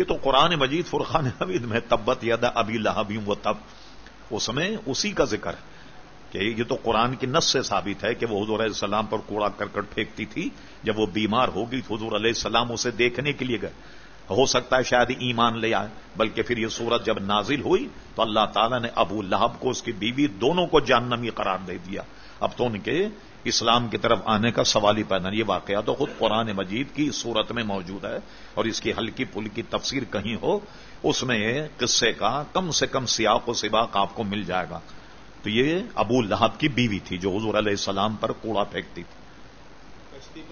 یہ تو قرآن مجید، فرقان حمید میں تبت یادہ ابھی لہبی وہ تب۔ اس میں اسی کا ذکر ہے کہ یہ تو قرآن کی نس سے ثابت ہے کہ وہ حضور علیہ السلام پر کوڑا کرکٹ پھینکتی تھی، جب وہ بیمار ہوگی تو حضور علیہ السلام اسے دیکھنے کے لیے گئے۔ ہو سکتا ہے شاید ایمان لے آئے، بلکہ پھر یہ صورت جب نازل ہوئی تو اللہ تعالیٰ نے ابو لہب کو، اس کی بیوی دونوں کو جاننمی قرار دے دیا۔ اب تو ان کے اسلام کی طرف آنے کا سوال ہی پیدا، یہ واقعہ تو خود قرآن مجید کی صورت میں موجود ہے، اور اس کی ہلکی پھلکی تفسیر کہیں ہو، اس میں قصے کا کم سے کم سیاق و سباق آپ کو مل جائے گا۔ تو یہ ابو لہب کی بیوی تھی جو حضور علیہ السلام پر کوڑا پھینکتی تھی۔